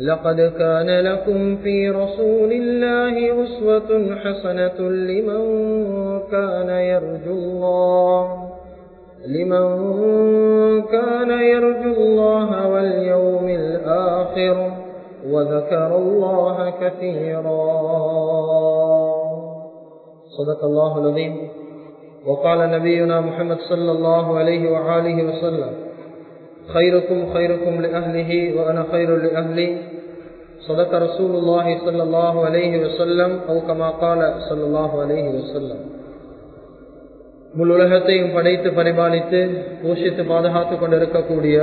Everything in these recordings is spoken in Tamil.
لقد كان لكم في رسول الله أسوة حسنة لمن كان يرجو الله لمن كان يرجو الله واليوم الآخر وذكر الله كثيرا. صدق الله العظيم. وقال نبينا محمد صلى الله عليه وآله وسلم خيركم خيركم لأهله وأنا خير لأهلي صدق رسول الله صلى الله عليه وسلم أو كما قال صلى الله عليه وسلم முழு உலகத்தையும் படைத்து பரிபாலித்து போஷித்து பாதுகாத்து கொண்டிருக்கக்கூடிய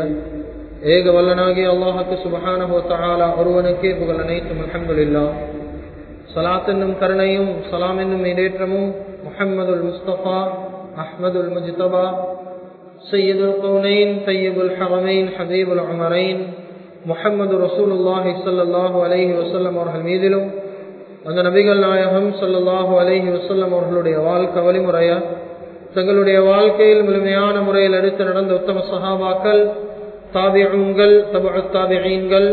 ஏக வல்லனாகி அல்லாஹுக்கு சுபஹானஹோத்தாலா ஒருவனுக்கே புகழ் அனைத்தும் அஹமதுல்லா சலாத் என்னும் கருணையும் சலாம் என்னும் இடேற்றமும் முஹம்மதுல் முஸ்தபா அஹ்மதுல் முஜ்தபா سيد القونين طيب الحرمين حبيب العمرين முஹம்மது ரசூலுல்லாஹி சல்லாஹூ அலஹி வசல்லம் அவர்கள் மீதிலும் அந்த நபிகள் நாயகம் சல்லாஹூ அலஹி வசல்லம் அவர்களுடைய வாழ்க்கை வழிமுறைய தங்களுடைய வாழ்க்கையில் முழுமையான முறையில் எடுத்து நடந்த உத்தம சஹாபாக்கள் தாபியங்கள் தபு தாபியீன்கள்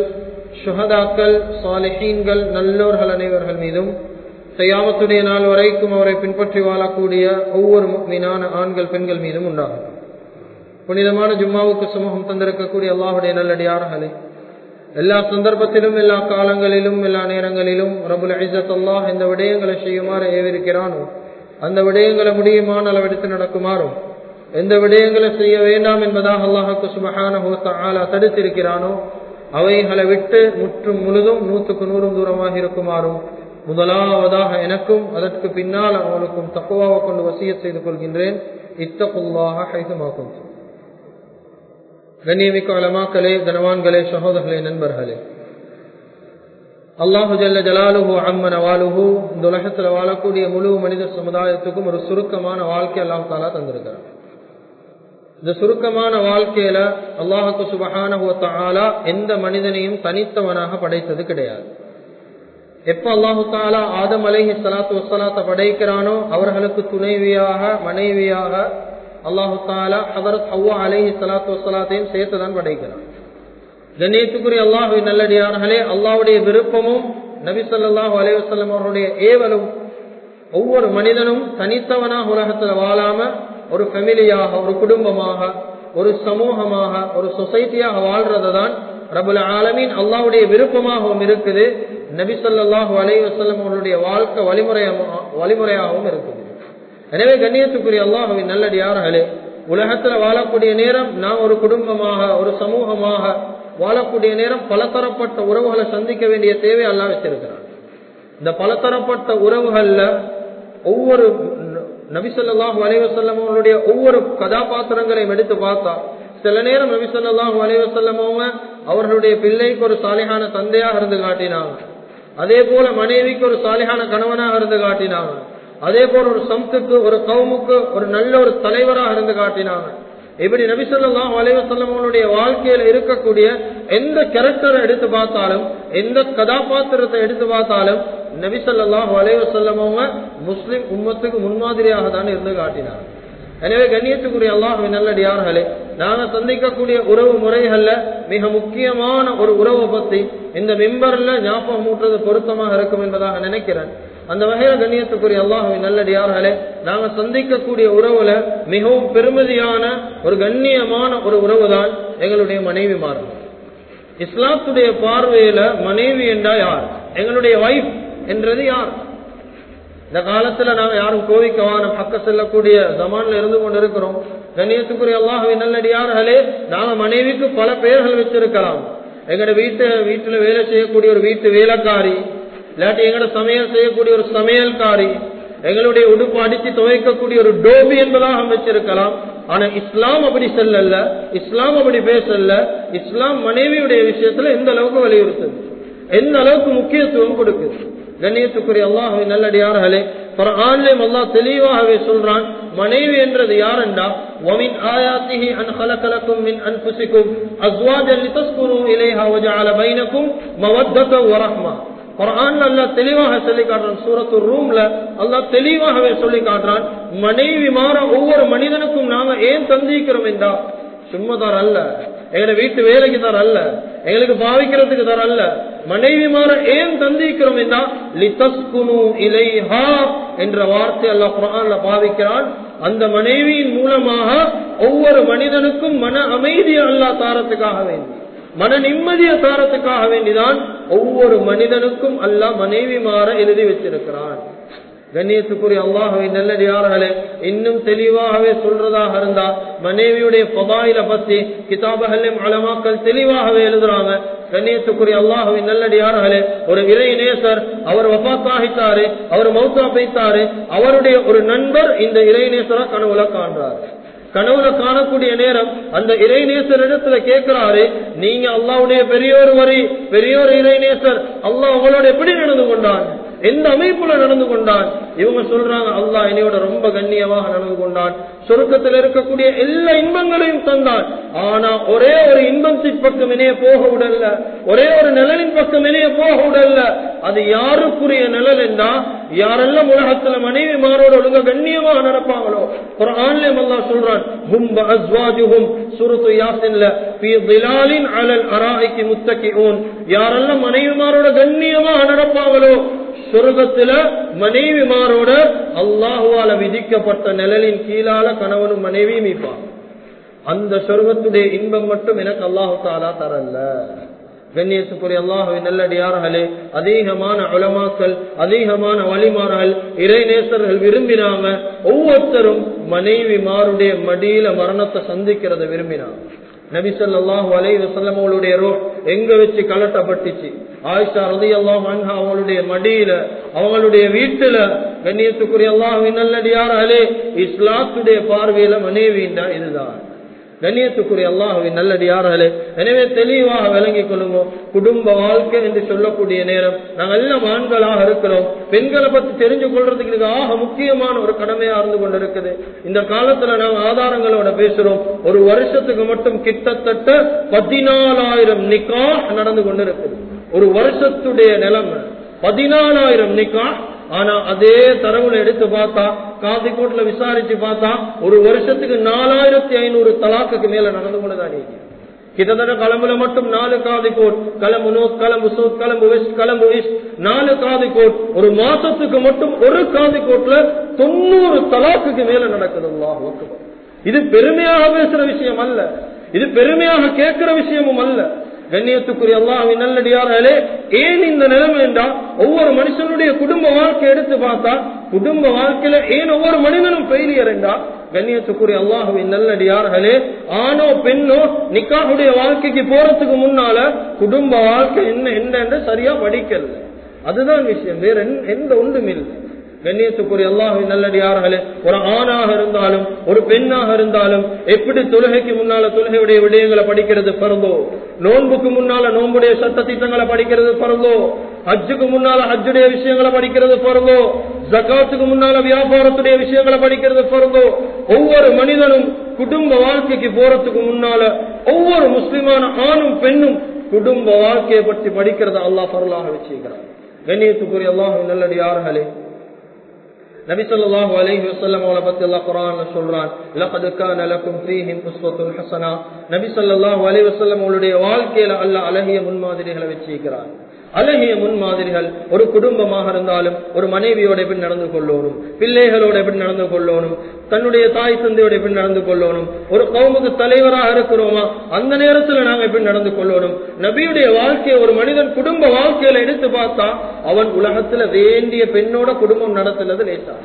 சுஹதாக்கள் சாலிஹீன்கள் நல்லோர்கள் அனைவர்கள் மீதும் தையாமத்துடைய நாள் வரைக்கும் அவரை பின்பற்றி வாழக்கூடிய ஒவ்வொரு மீனான ஆண்கள் பெண்கள் மீதும் உண்டாகும் புனிதமான ஜும்மாவுக்கு சமூகம் தந்திருக்கக்கூடிய அல்லாஹுடைய நல்லடியார்களே எல்லா சந்தர்ப்பத்திலும் எல்லா காலங்களிலும் எல்லா நேரங்களிலும் ரபுல் ஐசத் அல்லாஹ் இந்த விடயங்களை செய்யுமாறு ஏவிருக்கிறானோ அந்த விடயங்களை முடியுமான அளவெடுத்து நடக்குமாறும் எந்த விடயங்களை செய்ய வேண்டாம் என்பதாக அல்லாஹுக்கு சுபஹான ஆலா தடுத்திருக்கிறானோ அவைகளை விட்டு முற்றும் முழுதும் நூற்றுக்கு நூறும் தூரமாக இருக்குமாறும் முதலாவதாக எனக்கும் அதற்கு பின்னால் அவனுக்கும் தக்குவாவை கொண்டு வசிய செய்து கொள்கின்றேன். இத்தகுல்லாக ஹைதுமாக்கும் கண்ணியமிக்க அலமாக்களே கனவான்களே சகோதரர்களே நண்பர்களே. அல்லாஹு ஜல்ல ஜலாலுஹு அம்மன வாலுஹு இந்த உலகத்தில் வாழக்கூடிய முழு மனித சமுதாயத்துக்கும் ஒரு சுருக்கமான வாழ்க்கை அல்லாஹ் தாலா தந்திருக்கிறார் இந்த சுருக்கமான வாழ்க்கையில அல்லாஹுக்கு சுபகான எந்த மனிதனையும் தனித்தவனாக படைத்தது கிடையாது. எப்ப அல்லாஹு தாலா ஆதம் அலைஹி சலாத்து வசலாத்தை படைக்கிறானோ அவர்களுக்கு துணைவியாக மனைவியாக அல்லாஹு தாலா ஹவரத் ஹவ்வா அலேஹி சலாத்து வசலாத்தையும் சேர்த்துதான் படைக்கிறான். கண்ணியத்துக்குரிய அல்லாஹு நல்லடியார்களே அல்லாவுடைய விருப்பமும் நபி சொல்லாஹு அலைவசல்லம் அவருடைய ஏவலும் ஒவ்வொரு மனிதனும் தனித்தவனாக உலகத்தில் வாழாம ஒரு ஃபெமிலியாக ஒரு குடும்பமாக ஒரு சமூகமாக ஒரு சொசைட்டியாக வாழ்றதை தான் ரபுல் ஆலமீன். அல்லாவுடைய விருப்பமாகவும் இருக்குது. நபி சொல்லாஹு அலைவசல்லம் அவருடைய வாழ்க்கை வழிமுறை வழிமுறையாகவும் இருக்குது. எனவே கண்ணியத்துக்குரிய அல்லாஹுவின் நல்லடியார்களே உலகத்துல வாழக்கூடிய நேரம் நாம் ஒரு குடும்பமாக ஒரு சமூகமாக வாழக்கூடிய நேரம் பலதரப்பட்ட உறவுகளை சந்திக்க வேண்டிய தேவை அல்லா வச்சிருக்கிறான். இந்த பலதரப்பட்ட உறவுகள்ல ஒவ்வொரு நபிசல்லாஹு அலைவசல்லமோனுடைய ஒவ்வொரு கதாபாத்திரங்களையும் எடுத்து பார்த்தா சில நேரம் நபிசல்லாஹு அலைவசல்லமோங்க அவர்களுடைய பிள்ளைக்கு ஒரு சாலிகான தந்தையாக இருந்து காட்டினாங்க. அதே போல மனைவிக்கு ஒரு சாலிகான கணவனாக இருந்து காட்டினாங்க. அதே போல ஒரு சமத்துக்கு ஒரு கவுமுக்கு ஒரு நல்ல ஒரு தலைவராக இருந்து காட்டினாங்க. இப்படி நபிசல்லாம் வலைவசல்லமனுடைய வாழ்க்கையில இருக்கக்கூடிய எந்த கேரக்டரை எடுத்து பார்த்தாலும் எந்த கதாபாத்திரத்தை எடுத்து பார்த்தாலும் நபிசல்லாஹ் வலைவசல்லமவங்க முஸ்லிம் உம்மத்துக்கு முன்மாதிரியாக தான் இருந்து காட்டினாங்க. எனவே கண்ணியத்துக்குரிய அல்லாஹ் நல்லடியார்களே நாங்க சந்திக்கக்கூடிய உறவு முறைகள்ல மிக முக்கியமான ஒரு உறவை பத்தி இந்த மெம்பர்ல ஞாபகம் ஊட்டுறது பொருத்தமாக இருக்கும் என்பதாக நினைக்கிறேன். அந்த வகையில கண்ணியத்துக்குரிய அல்லாஹுவின் நல்லடியார்களே நாங்க சந்திக்கக்கூடிய உறவுல மிகவும் பெருமதியான ஒரு கண்ணியமான ஒரு உறவு தான் எங்களுடைய மனைவி மாறும் இஸ்லாத்துடைய பார்வையில மனைவி என்றா யார்? எங்களுடைய வைஃப் என்றது யார்? இந்த காலத்துல நாங்க யாரும் கோவிக்கவான பக்க செல்லக்கூடிய ஜமான்ல இருந்து கொண்டு இருக்கிறோம் கண்ணியத்துக்குரிய அல்லாஹுவின் நல்லடியார்களே நாங்க மனைவிக்கு பல பெயர்கள் வச்சிருக்கலாம். எங்கட வீட்டு வீட்டுல வேலை செய்யக்கூடிய ஒரு வீட்டு வேலைக்காரி இல்லாட்டி எங்கட சமையல் செய்யக்கூடிய ஒரு சமையல்காரி எங்களுடைய உடுப்பு அடித்து துவைக்கக்கூடிய ஒரு டோபி என்பதாக வச்சிருக்கலாம் ஆனா இஸ்லாம் அப்படி செல்லல இஸ்லாம் அப்படி பேசல இஸ்லாம் மனைவியுடைய விஷயத்துல எந்த அளவுக்கு வலியுறுத்துது எந்த அளவுக்கு முக்கியத்துவம் கொடுக்குது கண்ணியத்துக்குரிய அல்லாஹை நல்லடியார்களே ஆன்லைன் அல்லாஹ் தெளிவாகவே சொல்றான் மனைவி என்றது யாரெண்டா ومن آياته أن خلق لكم من أنفسكم أزواجا لتسكنوا إليها وجعل بينكم مودة ورحمة குரான் அல்லா தெளிவாக சொல்லி காட்டுறான் சூரத்து ரூம்ல அல்லா தெளிவாகவே சொல்லி காட்டுறான் மனைவி மாற ஒவ்வொரு மனிதனுக்கும் நாம ஏன் சந்திக்கிறோம் என்றா? சும்மாதார் அல்ல. எங்களை வீட்டு வேலைக்கு தர அல்ல. எங்களுக்கு பாவிக்கிறதுக்கு தார் அல்ல. மனைவி மாற ஏன் தந்திக்கிறோம் என்றா? லிதஸ்குனு இலைஹா என்ற வார்த்தை அல்லாஹ் குரான்ல பாவிக்கிறான். அந்த மனைவியின் மூலமாக ஒவ்வொரு மனிதனுக்கும் மன அமைதியை அல்லா தாரத்துக்காக வேண்டும் மன நிம்மதிய தாரத்துக்காக வேண்டிதான் ஒவ்வொரு மனிதனுக்கும் அல்ல மனைவி மாற எழுதி வச்சிருக்கிறான். கண்ணியத்துக்குரிய அல்லாஹவை நல்லடியார்களே இன்னும் தெளிவாகவே சொல்றதாக இருந்தா மனைவியுடைய பதாயில பத்தி கிதாபகல்யம் அளமாக்கள் தெளிவாகவே எழுதுறாங்க. கண்ணியத்துக்குரிய அல்லாஹவை நல்லடியார்களே ஒரு இறை நேசர் அவர் வபாத்தாகித்தாரு அவர் மௌத்தா பைத்தாரு அவருடைய ஒரு நண்பர் இந்த இறை நேசரா கனவுல காண்றாரு. கனவுல காணக்கூடிய நேரம் அந்த இறைநேசர் இடத்துல கேட்கிறாரு நீங்க அல்லாவுடைய பெரியோர் வரி பெரியோர் இறைநேசர் அல்லாஹ் உங்களோட எப்படி நடந்து கொண்டான்? எந்த அமைப்புல நடந்து கொண்டான்? இவங்க சொல்றாங்க அல்லா என்னையோட ரொம்ப கண்ணியமாக நடந்து கொண்டான். சொருக்கத்தில் இருக்கக்கூடிய எல்லா இன்பங்களையும் தந்தான். ஆனா ஒரே ஒரு இன்பத்தின் பக்கம் இணைய போக விடல. ஒரே ஒரு நிழலின் பக்கம் இணைய போக விடல. அது யாருக்குரிய நிழல் என்றா யாரெல்லாம் உலகத்துல மனைவி மாரோட ஒழுங்க கண்ணியமாக நடப்பாங்களோ ஒரு ஆன்லைன் அல்லா சொல்றான் ஹும் அஸ்வாஜுஹும் சுருத்து யாசின்ல பி திலாலின் அலல் அராய்க்கு முத்தகிஊன். யாரெல்லாம் மனைவிமாரோட கண்ணியமாக நடப்பாங்களோ சொர்க்கத்துல மனைவிமாரோட அல்லாஹுவால விதிக்கப்பட்ட நிழலின் கீழால கணவனும் மனைவியும் இப்பான் அந்த சொர்க்கத்துடைய இன்பம் மட்டும் எனக்கு அல்லாஹு தாலா தரல. கண்ணியத்துக்குரிய அல்லாஹுவை நல்லடியார்களே அதிகமான உலமாக்கள் அதிகமான வழிமார்கள் இறைநேசர்கள் விரும்பினாங்க ஒவ்வொருத்தரும் மனைவிமாருடைய மடியில மரணத்தை சந்திக்கிறத விரும்பினாங்க. நபிசல்லாஹு அலை வசல்லம் ரோ எங்க வச்சு கலட்டப்பட்டுச்சு ஆயிஷா ரதி அல்லாஹ் அவங்களுடைய மடியில அவங்களுடைய வீட்டுல கண்ணியத்துக்குரிய அல்லாஹின் நல்லடியார்களே இஸ்லாத்துடைய பார்வையில மனைவிண்டா இதுதான். கண்ணியத்துக்குரிய அல்லாஹுவின் நல்லடியார்களே எனவே தெளிவாக விளங்கிக் கொள்ளுங்க. குடும்ப வாழ்க்கை என்று சொல்லக்கூடிய நேரம் நாங்கள் எல்லாம் ஆண்களாக இருக்கிறோம். பெண்களை பத்தி தெரிஞ்சு கொள்றதுக்கு இது ஆக முக்கியமான ஒரு கடமையா இருந்து கொண்டு இருக்குது இந்த காலத்துல நாங்கள் ஆதாரங்களோட பேசுறோம். ஒரு வருஷத்துக்கு மட்டும் கிட்டத்தட்ட பதினாலாயிரம் நிக்கா நடந்து கொண்டு இருக்குது ஒரு வருஷத்துடைய நிலைமை. பதினாலாயிரம் நிக்கா. ஆனா அதே தரவுல எடுத்து பார்த்தா காசிக்கோட்ல விசாரிச்சு பார்த்தா ஒரு வருஷத்துக்கு நாலாயிரத்தி ஐநூறு தலாக்குக்கு மேல நடந்து கொண்டுதான் கிட்டத்தட்ட கிளம்புல மட்டும் நாலு காதி கோட் கிளம்பு நோத் கிளம்பு சூத் கிளம்பு வெஸ்ட் கிளம்பு ஈஸ்ட் நாலு காதி கோட் ஒரு மாசத்துக்கு மட்டும் ஒரு காதி கோட்ல தொண்ணூறு தலாக்குக்கு மேல நடக்குது. இது பெருமையாக பேசுற விஷயம் அல்ல. இது பெருமையாக கேட்கிற விஷயமும் அல்ல. கண்ணியத்துக்குரிய அல்லாஹின் நல்லடியார்களே ஏன் இந்த நிலைமை என்றா ஒவ்வொரு மனுஷனுடைய குடும்ப வாழ்க்கை எடுத்து பார்த்தா குடும்ப வாழ்க்கையில ஏன் ஒவ்வொரு மனிதனும் ஃபெயிலியர் என்றா கண்ணியத்துக்குரிய அல்லாஹுவின் நல்லடியார்களே ஆணோ பெண்ணோ நிக்காவுடைய வாழ்க்கைக்கு போறதுக்கு முன்னால குடும்ப வாழ்க்கை என்ன என்னன்னு சரியா படிக்கல. அதுதான் விஷயம் வேற எந்த ஒன்றும் இல்லை. கண்ணியத்துக்குரிய எல்லாவின் நல்லடியார்களே ஒரு ஆணாக இருந்தாலும் ஒரு பெண்ணாக இருந்தாலும் எப்படி தொழுகைக்கு முன்னால தொழுகையுடைய விடயங்களை படிக்கிறது பிறந்தோ நோன்புக்கு முன்னால நோன்புடைய சட்ட திட்டங்களை படிக்கிறது பரவோ ஹஜ்ஜுக்கு முன்னால ஹஜ்ஜுடைய விஷயங்களை படிக்கிறது பரவோ ஜக்காத்துக்கு முன்னால வியாபாரத்துடைய விஷயங்களை படிக்கிறது பரவோ ஒவ்வொரு மனிதனும் குடும்ப வாழ்க்கைக்கு போறதுக்கு முன்னால ஒவ்வொரு முஸ்லிமான ஆணும் பெண்ணும் குடும்ப வாழ்க்கையை பற்றி படிக்கிறத அல்லாஹ் பரலாக வச்சிருக்கிறார் கண்ணியத்துக்குரிய அல்லாஹ் நல்லடியார்களே நபி ஸல்லல்லாஹு அலைஹி வஸல்லம் அவளை பத்தி அல்லாஹ் குர்ஆன்ல சொல்றான் லகத் கான லக்கும் ஃபீஹிம் உஸ்வத்துன் ஹஸனா நபி ஸல்லல்லாஹு அலைஹி வஸல்லம் அவளுடைய வாழ்க்கையில அல்லாஹ் அழகிய முன்மாதிரிகளை வச்சிருக்கிறான் அழகிய முன்மாதிரிகள். ஒரு குடும்பமாக இருந்தாலும் ஒரு மனைவியோட எப்படி நடந்து கொள்ளணும். பிள்ளைகளோட எப்படி நடந்து கொள்ளணும். தன்னுடைய தாய் தந்தையோட எப்படி நடந்து கொள்ளணும். ஒரு கவுமுக்கு தலைவராக இருக்கிறோமா? அந்த நேரத்துல நாங்க எப்படி நடந்து கொள்ளணும். நபியுடைய வாழ்க்கையை ஒரு மனிதன் குடும்ப வாழ்க்கையில எடுத்து பார்த்தா அவன் உலகத்துல வேண்டிய பெண்ணோட குடும்பம் நடத்துனது லேசா.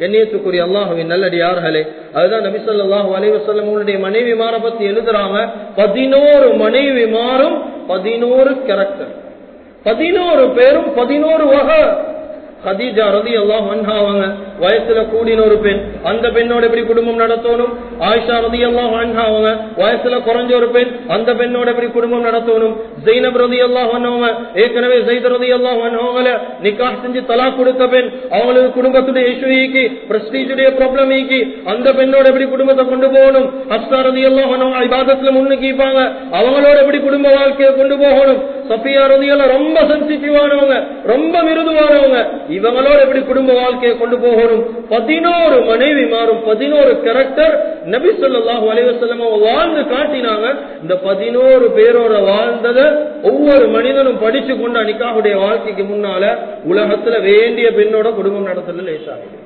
கண்ணியத்துக்குரிய அல்லாஹுவின் நல்லடியார்களே அதுதான் நபிசல்லாஹு சொல்லாஹு மனைவி மாற பத்தி எழுதுறாங்க. பதினோரு மனைவி மாறும் பதினோரு கேரக்டர் பதினோரு பேரும் பதினோரு வகை. ஹதீஜா ரதி எல்லாம் அவங்க வயசுல கூடின ஒரு பெண். அந்த பெண்ணோட எப்படி குடும்பம் நடத்தணும்? ஆயிஷா ரதி அல்லாஹ் அவங்க வயசுல குறைஞ்ச ஒரு பெண் அந்த பெண்ணோட எப்படி குடும்பம் நடத்தணும்? ஜெயினப் ரதி அல்லாஹ் வந்தவங்க ஏற்கனவே ஜெயித் ரதி அல்லாஹ் அவங்கள நிக்கா செஞ்சு தலா கொடுத்த பெண் அவங்களுக்கு குடும்பத்துடைய இஷ்யூ ஈக்கி பிரஸ்டீஜுடைய ப்ராப்ளம் ஈக்கி அந்த பெண்ணோட எப்படி குடும்பத்தை கொண்டு போகணும்? ஹஸ்தா ரதி அல்லாஹ் இபாதத்துல முன்னுக்கிப்பாங்க அவங்களோட எப்படி குடும்ப வாழ்க்கையை கொண்டு போகணும்? சஃபியா ரதியெல்லாம் ரொம்ப சென்சிட்டிவானவங்க ரொம்ப மிருதுவானவங்க இவங்களோட எப்படி குடும்ப வாழ்க்கையை கொண்டு போகணும்? பதினோரு மனைவி மாறும். பதினோரு கேரக்டர் நபி சொல்லாஹு அலைவசல்லம் வாழ்ந்து காட்டினாங்க. இந்த பதினோரு பேரோட வாழ்ந்ததை ஒவ்வொரு மனிதனும் படிச்சு கொண்ட நிக்காவுடைய வாழ்க்கைக்கு முன்னால உலகத்துல வேண்டிய பெண்ணோட குடும்பம் நடத்தல லேசாகும்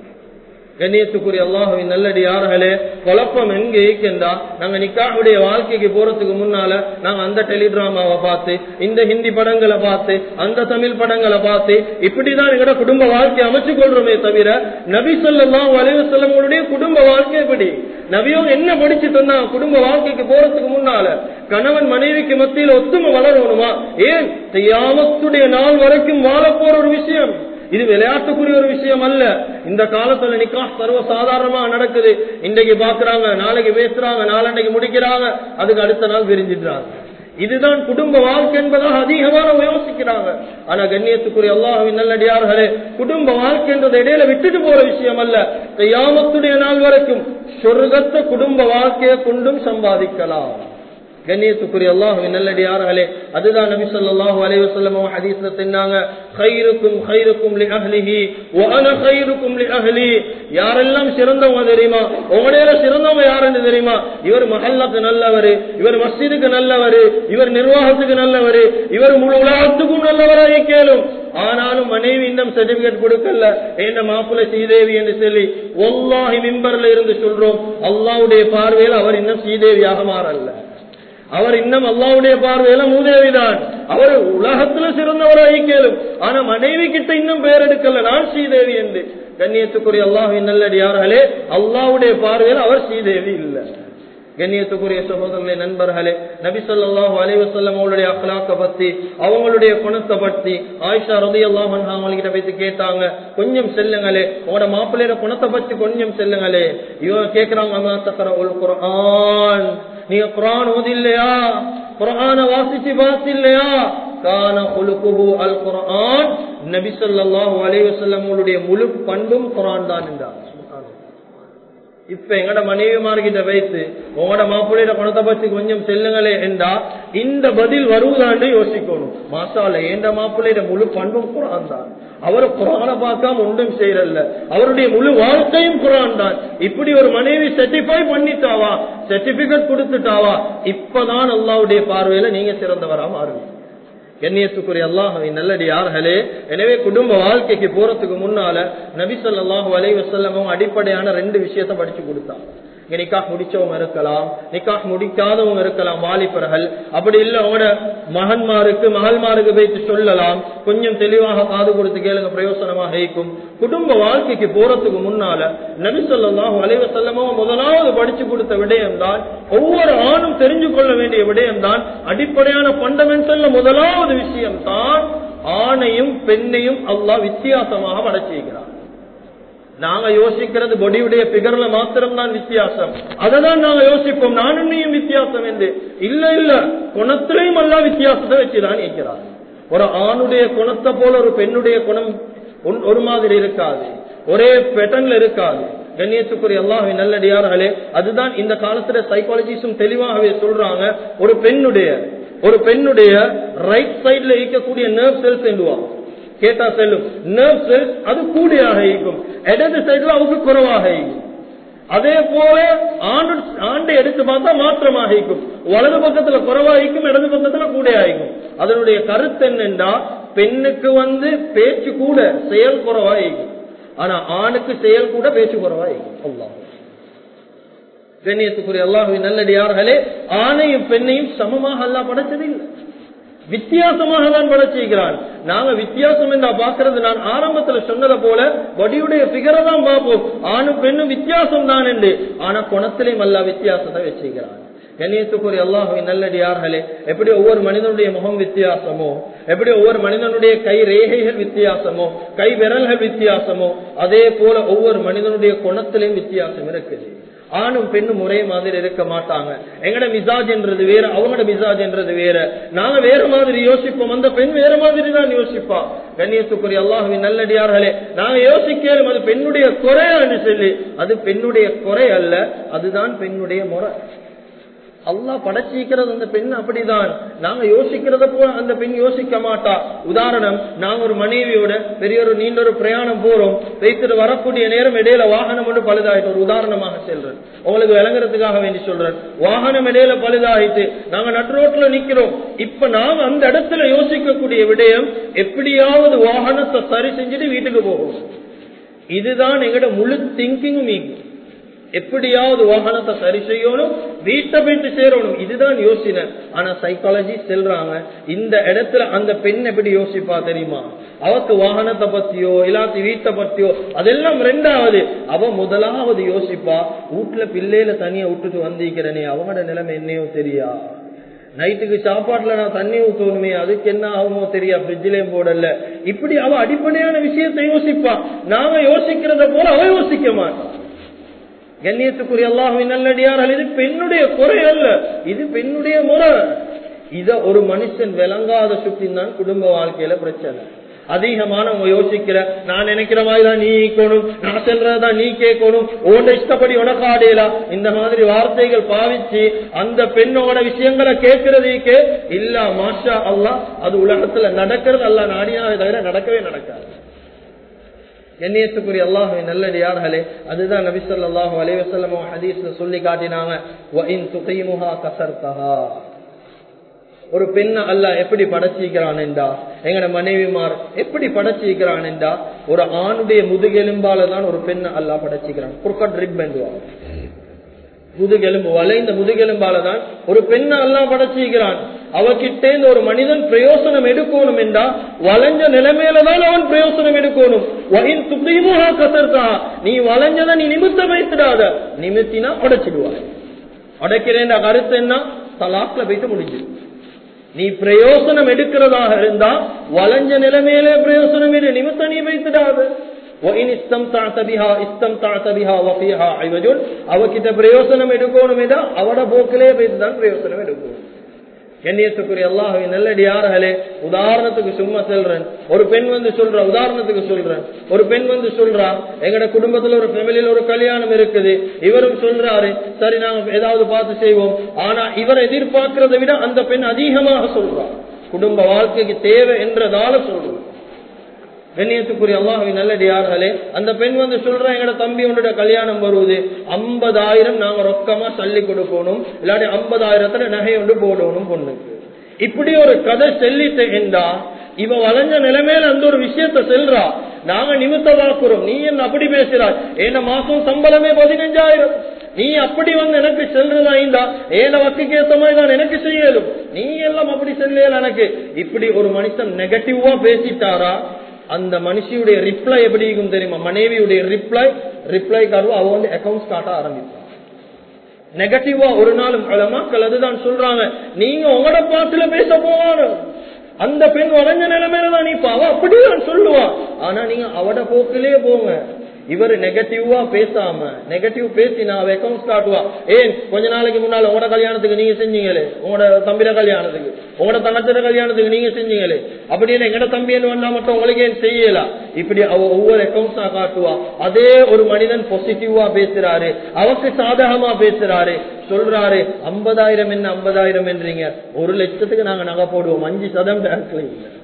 கண்ணியத்துக்குரிய அல்லாஹுவின் நல்லடியார்களே குழப்பம் எங்க இருக்கின்றா நாங்க நிக்காவுடைய வாழ்க்கைக்கு போறதுக்கு முன்னால நாங்க அந்த டெலிடிராமாவை பார்த்து இந்த ஹிந்தி படங்களை பார்த்து அந்த தமிழ் படங்களை பார்த்து இப்படிதான் எங்கட குடும்ப வாழ்க்கையை அமைச்சு கொள்றோமே தவிர நபி சொல்லலாம் வலைவு செல்லவங்களுடைய குடும்ப வாழ்க்கை எப்படி? நபியும் என்ன படிச்சு சொன்னா குடும்ப வாழ்க்கைக்கு போறதுக்கு முன்னால கணவன் மனைவிக்கு மத்தியில் ஒத்துமை வளரணுமா? ஏன்? செய்யாமத்துடைய நாள் வரைக்கும் வாழ போற ஒரு விஷயம். இது விளையாட்டுக்குரிய ஒரு விஷயம் அல்ல. இந்த காலத்துல நிக்கா சர்வ சாதாரணமா நடக்குது. இன்றைக்கு பாக்குறாங்க நாளைக்கு பேசுறாங்க நாளன்னைக்கு முடிக்கிறாங்க. அதுக்கு அடுத்த நாள் விரிஞ்சிடுறாங்க. இதுதான் குடும்ப வாழ்க்கை என்பதாக அதிகமான யோசிக்கிறாங்க. ஆனா கண்ணியத்துக்குரிய அல்லாஹின் நல்லடியார்களே குடும்ப வாழ்க்கைன்றது இடையில விட்டுட்டு போற விஷயம் அல்ல. கையாமத்துடைய நாள் வரைக்கும் சொர்க்கத்தை குடும்ப வாழ்க்கையை கொண்டும் சம்பாதிக்கலாம். கண்ணியத்துக்குரிய அல்லாஹுவின் நல்லடியார்களே அதுதான் நபி சொல்லாஹு அலைஹி ஹதீஸ்ல சொன்னாங்க கைருக்கும் கைருக்கும் லி அஹ்லிஹி வ யாரெல்லாம் சிறந்தவங்க தெரியுமா? உங்களையில சிறந்தவங்க யாருன்னு தெரியுமா? இவர் மஹல்லாக்கு நல்லவர் இவர் மஸ்ஜிதுக்கு நல்லவர் இவர் நிர்வாகத்துக்கு நல்லவர் இவர் முழு உலகத்துக்கும் நல்லவராக கேளும். ஆனாலும் மனைவி இன்னும் சர்டிபிகேட் கொடுக்கல. என்ன மாப்பிள்ளை ஸ்ரீதேவி என்று சொல்லி ஒல்லாஹி மிம்பர்ல இருந்து சொல்றோம் அல்லாவுடைய பார்வையில் அவர் இன்னும் ஸ்ரீதேவியாக மாறல்ல அவர் இன்னும் அல்லாவுடைய பார்வையில மூதேவிதான். அவர் உலகத்துல சிறந்தவராகி கேளும். ஆனா மனைவி கிட்ட இன்னும் பேர் எடுக்கல. நான் ஸ்ரீதேவி என்று. கண்ணியத்துக்குரிய அல்லாஹின் நல்லடியார்களே அல்லாவுடைய பார்வையில் அவர் ஸ்ரீதேவி இல்லை. கண்ணியத்துக்குரிய சகோதரர்களே நண்பர்களே நபி சொல்லாஹு அலைவசல்லம் அவங்களுடைய அக்கலாக்க பத்தி அவங்களுடைய குணத்தை பத்தி ஆயிஷா ரதி அல்லாஹ் அவங்ககிட்ட போய் கேட்டாங்க. கொஞ்சம் செல்லுங்களே உங்களோட மாப்பிள்ளையோட குணத்தை பத்தி கொஞ்சம் செல்லுங்களே. இவங்க கேட்கிறாங்க அம்மா தக்கர உல் குரான் நீங்க குரான் ஓதில்லையா? குரான வாசிச்சு பார்த்தில்லையா? கான குலுகுஹு அல் குரான் நபி சொல்லாஹு அலைவசல்லம் வஸல்லம் முழு பண்பும் குரான் தான் என்றார் இப்ப எங்கட மனைவிமார்கிட்ட வைத்து உங்களோட மாப்பிள்ளையோட குணத்தை பத்தி கொஞ்சம் செல்லுங்களே என்றா இந்த பதில் வருவதாண்டு யோசிக்கணும். மாசால எந்த மாப்பிள்ளையோட முழு பண்பும் குரான் தான். அவர் குரான பார்க்காம ஒன்றும் செய்யறல்ல. அவருடைய முழு வாழ்க்கையும் குரான் தான். இப்படி ஒரு மனைவி செர்டிஃபை பண்ணிட்டாவா? சர்டிபிகேட் கொடுத்துட்டாவா? இப்பதான் அல்லாவுடைய பார்வையில நீங்க சிறந்தவரா மாறுவீங்க. கண்ணியத்துக்குரிய அல்லாஹின் நல்லடி யார்களே எனவே குடும்ப வாழ்க்கைக்கு போறதுக்கு முன்னால நபிசல்லாஹு அலைவசல்லமும் அடிப்படையான ரெண்டு விஷயத்த படிச்சு கொடுத்தாங்க இங்க நிக்காஹ் முடிச்சவங்க இருக்கலாம் நிக்காஹ் முடிக்காதவங்க இருக்கலாம் வாலிபர்கள். அப்படி இல்ல அவங்களோட மகன்மாருக்கு மகள்மாருக்கு வைத்து சொல்லலாம். கொஞ்சம் தெளிவாக காது கொடுத்து கேளுங்க பிரயோசனமாக இருக்கும். குடும்ப வாழ்க்கைக்கு போறதுக்கு முன்னால நபி சொல்லாஹு செல்லமோ முதலாவது படிச்சு கொடுத்த விடயம் தான் ஒவ்வொரு ஆணும் தெரிஞ்சு கொள்ள வேண்டிய விடயம் தான் அடிப்படையான பண்டமெண்டல்ல முதலாவது விஷயம் தான் ஆணையும் பெண்ணையும் அல்லாஹ் வித்தியாசமாக படைச்சிருக்கிறார் நாங்க யோசிக்கிறது பொடியுடைய பிகர்ல மாத்திரம் தான் வித்தியாசம். அததான் நாங்க யோசிப்போம். நானும் வித்தியாசம் என்று. இல்ல இல்ல. குணத்திலையும் அல்ல வித்தியாசத்தை வச்சுதான் இருக்கிறார். ஒரு ஆணுடைய குணத்தை போல ஒரு பெண்ணுடைய குணம் ஒரு மாதிரி இருக்காது. ஒரே பேட்டர்ன்ல இருக்காது. கண்ணியத்துக்குரிய எல்லாமே நல்லடியார்களே அதுதான் இந்த காலத்துல சைக்காலஜிஸ்டும் தெளிவாகவே சொல்றாங்க. ஒரு பெண்ணுடைய ஒரு பெண்ணுடைய ரைட் சைட்ல இருக்கக்கூடிய நர்வ் செல்ஸ் என்றுவாங்க கேட்டா செல்லும். நர்வ் செல்ஸ் அது கூடியாக இருக்கும் இடது சைடுல அவங்க குறைவாக இருக்கும் அதே போல ஆண்டு ஆண்டை எடுத்து பார்த்தா மாற்றமாக இருக்கும் வலது பக்கத்துல குறைவாயிக்கும் இடது பக்கத்துல கூட ஆகிக்கும் அதனுடைய கருத்து என்னென்றா பெண்ணுக்கு வந்து பேச்சு கூட செயல் குறைவாயிக்கும் ஆனா ஆணுக்கு செயல் கூட பேச்சு குறைவாயிக்கும் அல்லாஹ். கண்ணியத்துக்குரிய அல்லாஹுவின் நல்லடியார்களே ஆணையும் பெண்ணையும் சமமாக அல்லா படைச்சது இல்லை வித்தியாசமாக தான் படைச்சிருக்கிறான் நாங்க வித்தியாசம் என்றா பாக்குறது நான் ஆரம்பத்துல சொன்னதை போல வடியுடைய பிகரை தான் பார்ப்போம். ஆணும் பெண்ணும் வித்தியாசம் தான் என்று. ஆனா குணத்திலையும் அல்ல வித்தியாசத்தை வச்சிருக்கிறான். கண்ணியத்துக்குரிய அல்லாஹுவின் நல்லடியார்களே எப்படி ஒவ்வொரு மனிதனுடைய முகம் வித்தியாசமோ எப்படி ஒவ்வொரு மனிதனுடைய கை ரேகைகள் வித்தியாசமோ கை விரல்கள் வித்தியாசமோ அதே போல ஒவ்வொரு மனிதனுடைய குணத்திலையும் வித்தியாசம் இருக்குது. ஆணும் பெண்ணும் ஒரே மாதிரி இருக்க மாட்டாங்க. எங்கட மிசாஜ் என்றது வேற அவங்களோட மிசாஜ் என்றது வேற. நாங்க வேற மாதிரி யோசிப்போம். அந்த பெண் வேற மாதிரி தான் யோசிப்பா. கண்ணியத்துக்குரிய அல்லாஹுவின் நல்லடியார்களே நாங்க யோசிக்கிறோம் அது பெண்ணுடைய குறை என்று சொல்லி அது பெண்ணுடைய குறை அல்ல அதுதான் பெண்ணுடைய முறை. அல்லா படைச்சிக்கிறது அந்த பெண் அப்படிதான். நாங்க யோசிக்கிறத போல அந்த பெண் யோசிக்க மாட்டா. உதாரணம் நாங்க ஒரு மனைவியோட பெரிய ஒரு நீண்ட ஒரு பிரயாணம் போறோம். வைத்துட்டு வரக்கூடிய நேரம் இடையில வாகனம் ஒன்று பழுதாயிட்டு ஒரு உதாரணமாக செல்றேன். உங்களுக்கு விளங்குறதுக்காக வேண்டி சொல்றேன். வாகனம் இடையில பழுதாயிட்டு நாங்க நட் ரோட்ல நிக்கிறோம். இப்ப நாங்க அந்த இடத்துல யோசிக்கக்கூடிய விடயம் எப்படியாவது வாகனத்தை சரி செஞ்சுட்டு வீட்டுக்கு போகும் இதுதான் எங்கட முழு திங்கிங்கும் இங்கு எப்படியாவது வாகனத்தை சரி செய்யணும் வீட்டை போயிட்டு சேரணும். இதுதான் யோசனை. ஆனா சைக்காலஜி செல்றாங்க இந்த இடத்துல அந்த பெண் எப்படி யோசிப்பா தெரியுமா? அவக்கு வாகனத்தை பத்தியோ இல்லாத்தி வீட்டை பத்தியோ அதெல்லாம் ரெண்டாவது. அவ முதலாவது யோசிப்பா வீட்டுல பிள்ளையில தனியா விட்டுட்டு வந்திருக்கிறனே அவனோட நிலைமை என்னையோ தெரியா? நைட்டுக்கு சாப்பாட்டுல நான் தண்ணி ஊத்தணுமே அதுக்கு என்ன ஆகுமோ தெரியா? பிரிட்ஜிலேயும் போடல. இப்படி அவ அடிப்படையான விஷயத்தை யோசிப்பா. நாம யோசிக்கிறத போல அவ யோசிக்க மாட்டான் கண்ணியத்துக்குரிய அல்லாஹுவின் நல்லடியார்கள் இது பெண்ணுடைய குறை அல்ல. இது பெண்ணுடைய முறை. இத ஒரு மனுஷன் விளங்காத சுத்தி தான் குடும்ப வாழ்க்கையில பிரச்சனை. அதிகமானவங்க யோசிக்கிற நான் நினைக்கிற மாதிரி தான் நீ ஈக்கணும் நான் செல்றதான் நீ கேட்கணும் உன்ட இஷ்டப்படி உனக்கு இந்த மாதிரி வார்த்தைகள் பாவிச்சு அந்த பெண்ணோட விஷயங்களை கேட்கறதுக்கே இல்ல மாஷா அல்லா அது உலகத்துல நடக்கிறது அல்ல நாடியாவே தவிர நடக்கவே நடக்காது. கண்ணியத்துக்குரிய அல்லாஹு நல்லடியார்களே அதுதான் நபி சொல்லாஹு அலைவசல்லமோ ஹதீஸ்ல சொல்லி காட்டினாங்க. ஒரு பெண்ண அல்ல எப்படி படைச்சிக்கிறான் என்றா எங்கட மனைவிமார் எப்படி படைச்சிக்கிறான் என்றா ஒரு ஆணுடைய முதுகெலும்பால தான் ஒரு பெண்ண அல்ல படைச்சிக்கிறான் குறுக்கட் ரிப் என்றுவாங்க முதுகெலும்பு வளைந்த முதுகெலும்பால தான் ஒரு பெண்ண அல்ல படைச்சிக்கிறான் அவகிட்டே ஒரு மனிதன் பிரயோசனம் எடுக்கணும் என்றா வளைஞ்ச நிலைமையில தான் அவன் பிரயோசனம் எடுக்கணும். கசர்த்தா நீ வளைஞ்சத நீ நிமித்த வைத்துடாத. நிமித்தினா உடைச்சிடுவாய் உடைக்கிறேன் கருத்து என்ன? தலாக்ல போயிட்டு முடிஞ்சு. நீ பிரயோசனம் எடுக்கிறதாக இருந்தா வளைஞ்ச நிலைமையிலே பிரயோசனம் எடு நிமித்த நீ வைத்துடாது. அவகிட்ட பிரயோசனம் எடுக்கணும் அவட போக்கிலே போய்த்துதான் பிரயோசனம் எடுக்கணும். கண்ணியத்துக்குரிய அல்லாஹ் நல்லடியார்களே உதாரணத்துக்கு சும்மா சொல்றேன். ஒரு பெண் வந்து சொல்ற உதாரணத்துக்கு சொல்றேன். ஒரு பெண் வந்து சொல்றா எங்கட குடும்பத்துல ஒரு ஃபேமிலியில ஒரு கல்யாணம் இருக்குது. இவரும் சொல்றாரு சரி நாங்க ஏதாவது பார்த்து செய்வோம். ஆனா இவர் எதிர்பார்க்கிறதை விட அந்த பெண் அதிகமாக சொல்றா. குடும்ப வாழ்க்கைக்கு தேவை என்றதால சொல்றோம் கண்ணியத்துக்குரிய நல்லது நல்லடியார்களே அந்த பெண் வந்து சொல்றா எங்கட தம்பி உன்னோட கல்யாணம் வருவது ஐம்பதாயிரம் நாங்க ரொக்கமா சல்லி கொடுக்கணும். இல்லாட்டி ஐம்பதாயிரத்துல நகை ஒன்று போடணும் பொண்ணுக்கு. இப்படி ஒரு கதை செல்லிட்டு என்றா இவ வளைஞ்ச நிலைமையில அந்த ஒரு விஷயத்த செல்றா. நாங்க நிமித்தமாக்குறோம். நீ என்ன அப்படி பேசுறாய்? ஏன மாசம் சம்பளமே பதினஞ்சாயிரம். நீ அப்படி வந்து எனக்கு செல்றதா இருந்தா ஏன வக்குக்கு ஏத்த மாதிரி தான் எனக்கு செய்யலும். நீ எல்லாம் அப்படி செல்லல எனக்கு. இப்படி ஒரு மனுஷன் நெகட்டிவா பேசிட்டாரா? அந்த மனுஷியுடைய ரிப்ளை எப்படி இருக்கும் தெரியுமா? மனைவியுடைய ரிப்ளை ரிப்ளை கார்டு அவ வந்து அக்கௌண்ட்ஸ் காட்ட ஆரம்பிப்பான் நெகட்டிவா ஒரு நாளும் மக்கள் அதுதான் சொல்றாங்க. நீங்க உங்களோட பாட்டுல பேச போவாரு. அந்த பெண் வளைஞ்ச நிலைமையில தான் நீ அவ அப்படிதான் சொல்லுவான் ஆனா நீங்க அவட போக்கிலே போங்க. இவர் நெகட்டிவா பேசாம நெகட்டிவ் பேசினா அவ அக்கௌண்ட்ஸ் காட்டுவா ஏன்? கொஞ்ச நாளைக்கு முன்னால உங்களோட கல்யாணத்துக்கு நீங்க செஞ்சீங்களே? உங்களோட தம்பிர கல்யாணத்துக்கு. உங்களோட தங்கச்சிர கல்யாணத்துக்கு நீங்க செஞ்சீங்களே? அப்படின்னு எங்கட தம்பின்னு வந்தா மட்டும் உங்களுக்கு ஏன் செய்யலாம் இப்படி அவ ஒவ்வொரு அக்கௌண்ட்ஸா காட்டுவா. அதே ஒரு மனிதன் பாசிட்டிவா பேசுறாரு. அவருக்கு சாதகமா பேசுறாரு. சொல்றாரு ஐம்பதாயிரம் என்ன ஐம்பதாயிரம் என்றீங்க? ஒரு லட்சத்துக்கு நாங்க நகை போடுவோம். அஞ்சு சதம் பேங்க்ல இல்லை.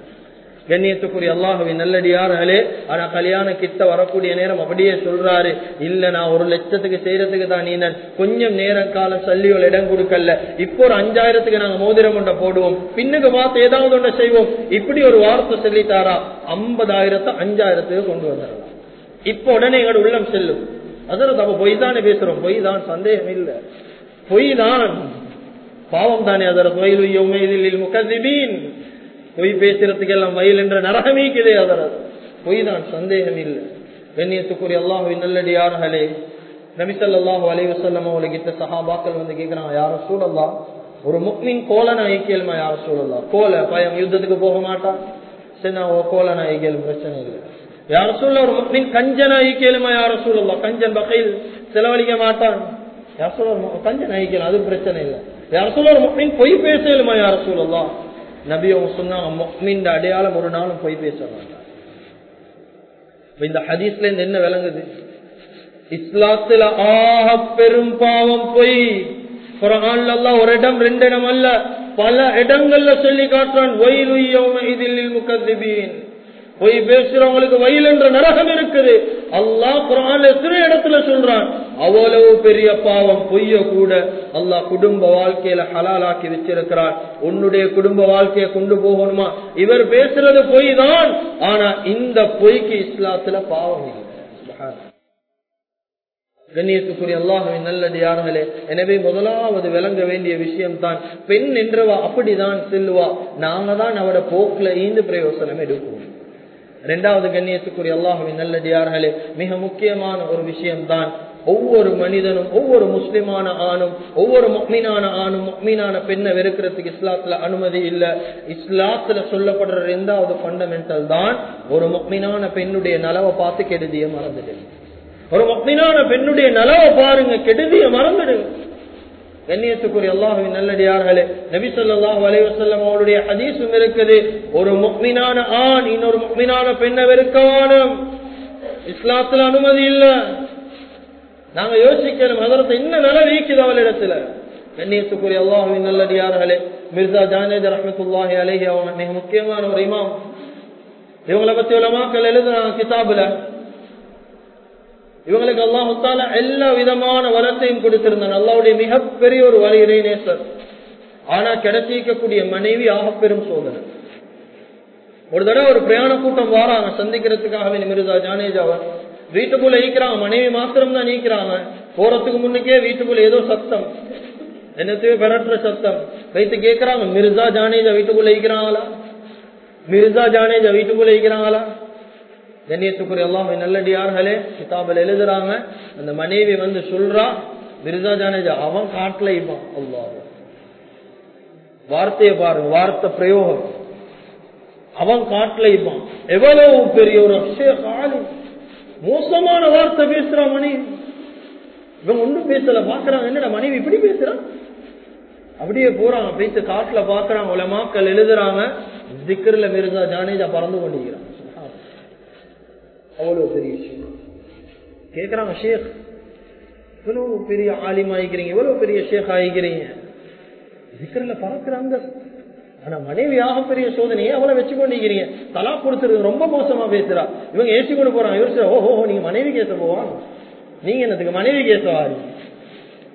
கண்ணியத்துக்குரிய அல்லாஹுவின் நல்லடியார்களே ஆனா கல்யாண கிட்ட வரக்கூடிய நேரம் அப்படியே சொல்றாரு. இல்ல நான் ஒரு லட்சத்துக்கு செய்யறதுக்கு தான் நீ கொஞ்சம் நேரம் காலம் சல்லிகள் இடம் கொடுக்கல இப்போ ஒரு அஞ்சாயிரத்துக்கு நாங்க மோதிரம் ஒன்றை போடுவோம். பின்னுக்கு பார்த்து ஏதாவது ஒன்றை செய்வோம். இப்படி ஒரு வார்த்தை சொல்லித்தாரா? ஐம்பதாயிரத்தை அஞ்சாயிரத்துக்கு கொண்டு வந்துடலாம் இப்ப உடனே எங்களோட உள்ளம் செல்லும். அதில் நம்ம பொய் தானே பேசுறோம். பொய் தான் சந்தேகம் இல்லை. பொய் தான். பாவம் தானே. அதர் தொழில் முகதிபீன் பொய் பேசுறதுக்கு எல்லாம் வயல் என்ற நரகமே கிடையாது பொய் தான் சந்தேகம் இல்லை. கண்ணியத்துக்குரிய அல்லாஹுவின் நல்லடியார்களே நபிசல்லாஹு அலைவசல்லம் அவளுக்கிட்ட சஹாபாக்கள் வந்து கேட்கிறான் யார சூழல்லா ஒரு முக்மின் கோலன ஐக்கியல்மா யார சூழல்லா கோல பயம் யுத்தத்துக்கு போக மாட்டான் சரி நான் கோலன ஐக்கியல் பிரச்சனை இல்லை. யார சூழல ஒரு முக்மின் கஞ்சன ஐக்கியலுமா யார சூழல்லா கஞ்சன் வகையில் செலவழிக்க மாட்டான். யார சொல்ல கஞ்சன் ஐக்கியம் அது பிரச்சனை இல்லை. யார சொல்ல ஒரு முக்மின் பொய் பேசலுமா யார சூழல்லா நபி அவங்க சொன்னாங்க அடையாளம் ஒரு நாளும் பொய் பேச இந்த ஹதீஸ்ல இருந்து என்ன விளங்குது? இஸ்லாத்துல ஆக பெரும் பாவம் பொய் குரான்ல ஒரு இடம் ரெண்டு இடம் அல்ல பல இடங்கள்ல சொல்லி காட்டுறான் இதில் பொய் பேசுறவங்களுக்கு வயல் என்ற நரகம் இருக்குது. அல்லாஹ் குரான் எத்தனை இடத்துல சொல்றான் அவ்வளவு பெரிய பாவம் பொய்ய கூட அல்லாஹ் குடும்ப வாழ்க்கையில ஹலாலாக்கி வச்சிருக்கிறான் உன்னுடைய குடும்ப வாழ்க்கையை கொண்டு போகணுமா? இவர் பேசுறது பொய் தான் ஆனா இந்த பொய்க்கு இஸ்லாத்துல பாவம் இல்லை. கண்ணியத்துக்குரிய அல்லாஹுவின் நல்லடியார்களே எனவே முதலாவது விளங்க வேண்டிய விஷயம் தான் பெண் என்றவா அப்படிதான் செல்லுவா. நாங்க தான் அவட போக்குல ஈந்து பிரயோசனம் எடுப்போம். இரண்டாவது கண்ணியத்துக்குரிய அல்லாஹுவின் நல்லடியார்களே மிக முக்கியமான ஒரு விஷயம்தான் ஒவ்வொரு மனிதனும் ஒவ்வொரு முஸ்லிமான ஆணும் ஒவ்வொரு மொக்மீனான ஆணும் மொக்மீனான பெண்ணை வெறுக்கிறதுக்கு இஸ்லாத்துல அனுமதி இல்ல. இஸ்லாத்துல சொல்லப்படுற இரண்டாவது ஃபண்டமெண்டல் தான் ஒரு மொக்மீனான பெண்ணுடைய நலவை பார்த்து கெடுதிய மறந்துடுங்க ஒரு மொக்மீனான பெண்ணுடைய நலவை பாருங்க கெடுதிய மறந்துடுங்க கண்ணியத்துக்குரிய அல்லாஹுவின் நல்லடியார்களே நபி சொல்லாஹு அலைவசல்லம் அவருடைய ஹதீசும் இருக்குது. ஒரு முக்மினான ஆண் இன்னொரு முக்மினான பெண்ணை வெறுக்கவானும் இஸ்லாத்துல அனுமதி இல்ல. நாங்க யோசிக்கணும் அதற்கு என்ன நல வீக்குது அவளிடத்துல? கண்ணியத்துக்குரிய அல்லாஹுவின் நல்லடியார்களே மிர்சா ஜானேஜ் ரஹமத்துல்லாஹி அலஹி அவங்க மிக முக்கியமான ஒரு இமாம். இவங்களை பத்தி உலமாக்கள் எழுதுறாங்க கிதாபுல. இவங்களுக்கு அல்லாஹால எல்லா விதமான வரத்தையும் கொடுத்திருந்தான். அல்லாவுடைய மிகப்பெரிய ஒரு வலியுரை சார் ஆனா கிடைச்சிக்கக்கூடிய மனைவி ஆகப்பெரும் சோதனை. ஒரு தடவை ஒரு பிரயாண கூட்டம் வாராங்க சந்திக்கிறதுக்காகவே நிமிருதா ஜானேஜாவா. வீட்டுக்குள்ள ஈக்கிறாங்க மனைவி மாத்திரம் தான் நீக்கிறாங்க. போறதுக்கு முன்னுக்கே வீட்டுக்குள்ள ஏதோ சத்தம். என்னத்தையோ பெறற்ற சத்தம். வைத்து கேட்கிறாங்க மிர்சா ஜானேஜா வீட்டுக்குள்ள ஈக்கிறாங்களா மிர்சா ஜானேஜா வீட்டுக்குள்ள ஈக்கிறாங்களா கண்ணியத்துக்குரிய எல்லாம் நல்லடியார்களே கிதாபில் எழுதுறாங்க. அந்த மனைவி வந்து சொல்றா மிர்சா ஜானேஜா அவன் காட்டுல இவன் அல்லா வார்த்தையை பாருங்க வார்த்தை பிரயோகம். அவன் காட்டுல இப்பான் எவ்வளவு பெரிய ஒரு ஆளு மோசமான வார்த்தை பேசுறான் மனைவி. இவன் ஒன்றும் பேசல பாக்குறாங்க என்னடா மனைவி இப்படி பேசுறான் அப்படியே போறாங்க பேச்சு காட்டுல பாக்குறான் உலமாக்கள் எழுதுறாங்க திக்கர்ல மிர்சா ஜானேஜா பறந்து கொண்டிருக்கிறான். அவ்வளவு பெரிய விஷயம். கேக்குறாங்க ஷேக்? இவ்வளவு பெரிய ஆலிம் ஆகிக்கிறீங்க இவ்வளவு பெரிய ஷேக் ஆகிக்கிறீங்க. பறக்கிறாங்க பறக்குறாங்க. ஆனா மனைவியாக பெரிய சோதனையை அவளை வச்சு கொண்டிருக்கிறீங்க. தலா கொடுத்துருக்கு ரொம்ப மோசமா பேசுறா. இவங்க ஏசி கொண்டு போறாங்க. இவர் ஓஹோ நீங்க மனைவி கேச போவாங்க நீங்க என்னத்துக்கு மனைவி கேசவாரி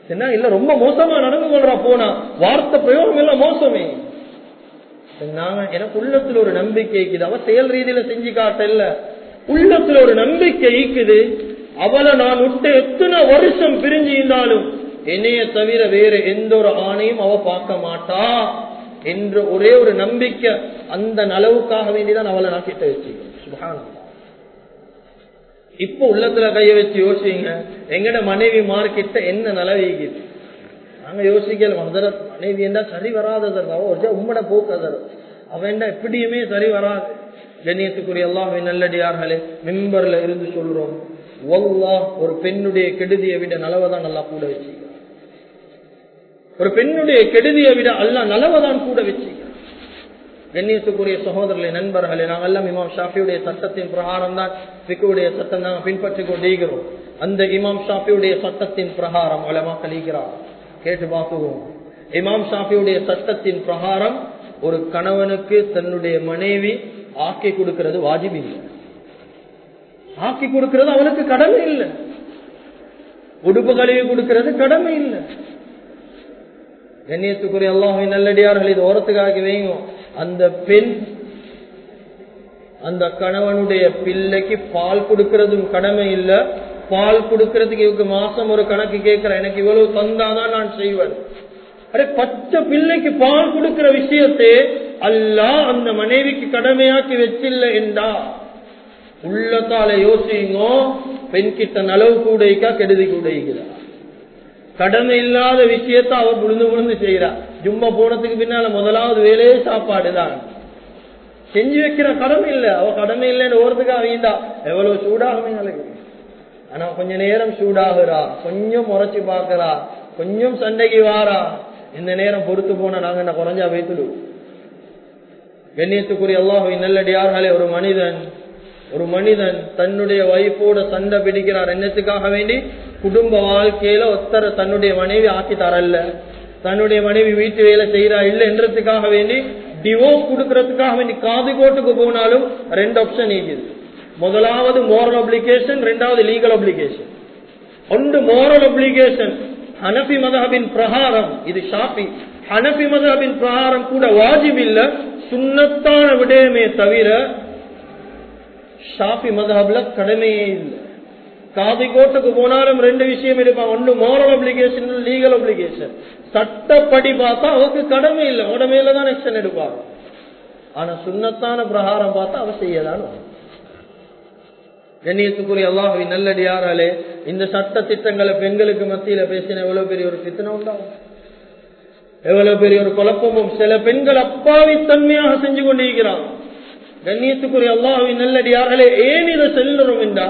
என்ன இல்ல ரொம்ப மோசமா நடந்து கொள்றா போனா. வார்த்தை பிரயோகம் இல்லை மோசமே. நாங்க எனக்கு உள்ளத்துல ஒரு நம்பிக்கை அவ செயல் ரீதியில செஞ்சு காட்ட இல்லை உள்ளத்துல ஒரு நம்பிக்கை ஈக்குது. அவளை நான் விட்டு எத்தனை வருஷம் பிரிஞ்சு இருந்தாலும் என்னைய தவிர வேற எந்த ஒரு ஆணையும் அவ பார்க்க மாட்டா என்ற ஒரே ஒரு நம்பிக்கை அந்த நலவுக்காக வேண்டிதான் அவளை நான் கிட்ட வச்சுக்கிறேன் இப்ப உள்ளத்துல கைய வச்சு யோசிங்க. எங்கட மனைவி மார்க்கிட்ட என்ன நலவீகுது நாங்க யோசிக்கல. மதரத் மனைவி என்ன சரி வராததர். அவ உம்மட போக்கதர். அவன் எப்படியுமே சரி வராது. கண்ணியத்துக்குரிய எல்லாம் நல்லடியார்களே மெம்பர்ல இருந்து சொல்றோம் ஒல்லா ஒரு பெண்ணுடைய கெடுதியை விட நலவைதான் நல்லா கூட வச்சுக்கிறான் ஒரு பெண்ணுடைய கெடுதியை விட அல்ல நலவதான் கூட வச்சுக்கிறான் கண்ணியத்துக்குரிய சகோதரர்களை நண்பர்களே நாங்கள் எல்லாம் இமாம் ஷாஃபியுடைய சட்டத்தின் பிரகாரம் தான் பிக்குடைய சட்டம் நாங்கள் பின்பற்றிக் கொண்டிருக்கிறோம். அந்த இமாம் ஷாஃபியுடைய சட்டத்தின் பிரகாரம் அலமா கழிக்கிறார் கேட்டு பார்க்குவோம். இமாம் ஷாஃபியுடைய சட்டத்தின் பிரகாரம் ஒரு கணவனுக்கு தன்னுடைய மனைவி ஆக்கி கொடுக்கிறது வாஜிப் இல்லை. ஆக்கி கொடுக்கிறது அவனுக்கு கடமை இல்லை. உடுப்புகளையும் கொடுக்கிறது கடமை இல்லை. கண்ணியத்துக்குரிய எல்லாமே நல்லடியார்கள் இது ஓரத்துக்காக வைங்க. அந்த பெண் அந்த கணவனுடைய பிள்ளைக்கு பால் கொடுக்கறதும் கடமை இல்ல. பால் கொடுக்கறதுக்கு இவருக்கு மாசம் ஒரு கணக்கு கேட்கிறேன் எனக்கு இவ்வளவு தந்தாதான் நான் செய்வேன். அரே பச்சை பிள்ளைக்கு பால் கொடுக்கிற விஷயத்தை அல்லா அந்த மனைவிக்கு கடமையாக்கி வச்சில்ல என்றா? உள்ளத்தால யோசிங்கோ பெண் கிட்ட நலவு கூடைக்கா கெடுதி கூடைக்கிறார் கடமை இல்லாத விஷயத்த அவர் விழுந்து விழுந்து செய்யறார் ஜும்மா போனதுக்கு பின்னால முதலாவது வேலையே சாப்பாடு தான். செஞ்சு வைக்கிற கடமை இல்லை. அவ கடமை இல்லைன்னு ஓரத்துக்காக வீண்டா. எவ்வளவு சூடாகுமே நாளைக்கு. ஆனா கொஞ்ச நேரம் சூடாகுறா. கொஞ்சம் முறைச்சு பாக்குறா கொஞ்சம் சண்டைக்கு வாரா. இந்த நேரம் பொறுத்து போனா நாங்க என்ன குறைஞ்சா வைத்துடுவோம் கண்ணியத்துக்குரிய அல்லாஹுவின் நல்லடியார்களே ஒரு மனிதன் ஒரு மனிதன் தன்னுடைய வைஃபோட சண்டை பிடிக்கிறார். என்னத்துக்காக வேண்டி? குடும்ப வாழ்க்கையில ஒத்தர தன்னுடைய மனைவி ஆக்கி தரல. தன்னுடைய மனைவி வீட்டு வேலை செய்யறா இல்லை என்றதுக்காக வேண்டி? டிவோர்ஸ் கொடுக்கறதுக்காக வேண்டி காது கோட்டுக்கு போனாலும் ரெண்டு ஆப்ஷன் இருக்குது. முதலாவது மோரல் அப்ளிகேஷன் ரெண்டாவது லீகல் அப்ளிகேஷன் ஒன்று மோரல் அப்ளிகேஷன் ஹனபி மதஹபின் பிரகாரம் இது ஷாப்பி ஹனபி மதஹபின் பிரகாரம் கூட வாஜிப் இல்லை. சுண்ணத்தான விடயமே தவிர ஷாஃபி மதஹப்ல கடமையே இல்லை. காதி கோட்டுக்கு போனாலும் ரெண்டு விஷயம் இருப்பான் ஒன்று மோரல் அப்ளிகேஷன் லீகல் அப்ளிகேஷன் சட்டப்படி பார்த்தா அவருக்கு கடமை இல்லை. உடமையில தான் எக்ஷன் எடுப்பாங்க. ஆனா சுண்ணத்தான பிரகாரம் பார்த்தா அவ செய்யதான் கண்ணியத்துக்குரிய அல்லாஹவி நல்லடியாராலே இந்த சட்ட திட்டங்களை பெண்களுக்கு மத்தியில பேசின எவ்வளவு பெரிய ஒரு சித்தனை உண்டாகும். எவ்வளவு பெரிய ஒரு குழப்பமும் சில பெண்கள் அப்பாவி தன்மையாக செஞ்சு கொண்டிருக்கிறான் கண்ணியத்துக்குரிய அல்லாஹின் நல்லடியார்களே ஏன் இதை செல்லுறோம் என்றா?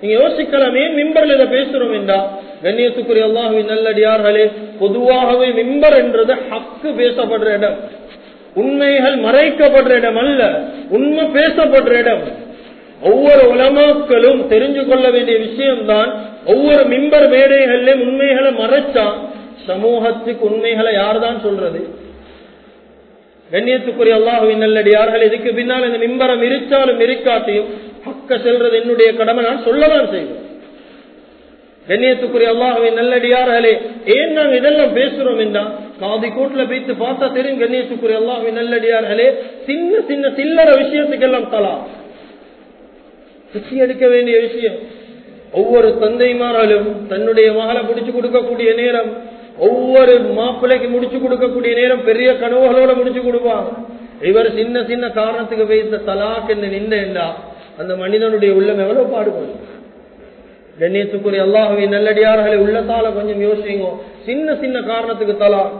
நீங்க யோசிக்கலாம் ஏன் மிம்பர்ல இதை பேசுறோம் என்றா? கண்ணியத்துக்குரிய அல்லாஹுவின் நல்லடியார்களே பொதுவாகவே மிம்பர் என்றது ஹக்கு பேசப்படுற இடம். உண்மைகள் மறைக்கப்படுற இடம் அல்ல உண்மை பேசப்படுற இடம். ஒவ்வொரு உலமாக்களும் தெரிஞ்சு கொள்ள வேண்டிய விஷயம்தான் ஒவ்வொரு மிம்பர் மேடைகள்லயும் உண்மைகளை மறைச்சான் சமூகத்துக்கு உண்மைகளை யார்தான் சொல்றது? கண்ணியத்துக்குரிய அல்லாஹுவின் நல்லடியார்கள் இதுக்கு பின்னால் இந்த மிம்பரம் இருச்சாலும் இருக்காட்டியும் பக்க செல்றது என்னுடைய கடமை நான் சொல்லதான் செய்வேன். கண்ணியத்துக்குரிய அல்லாஹுவின் நல்லடியார்களே ஏன் நாங்கள் இதெல்லாம் பேசுறோம் என்றா காதி கூட்டுல வைத்து பார்த்தா தெரியும் கண்ணியத்துக்குரிய அல்லாஹுவின் நல்லடியார்களே சின்ன சின்ன சில்லற விஷயத்துக்கெல்லாம் தலா. குச்சி எடுக்க வேண்டிய விஷயம். ஒவ்வொரு தந்தைமாராலும் தன்னுடைய மகளை பிடிச்சு கொடுக்கக்கூடிய நேரம் ஒவ்வொரு மாப்பிள்ளைக்கு முடிச்சு கொடுக்கக்கூடிய நேரம் பெரிய கனவுகளோட முடிச்சு கொடுப்பாங்க. இவர் சின்ன சின்ன காரணத்துக்கு வைத்த தலாக் என்று நின்றா அந்த மனிதனுடைய உள்ளம் எவ்வளவு பாடுபடும்? கண்ணியத்துக்குரிய அல்லாஹுவின் நல்லடியார்களை உள்ளத்தால கொஞ்சம் யோசிங்க. சின்ன சின்ன காரணத்துக்கு தலா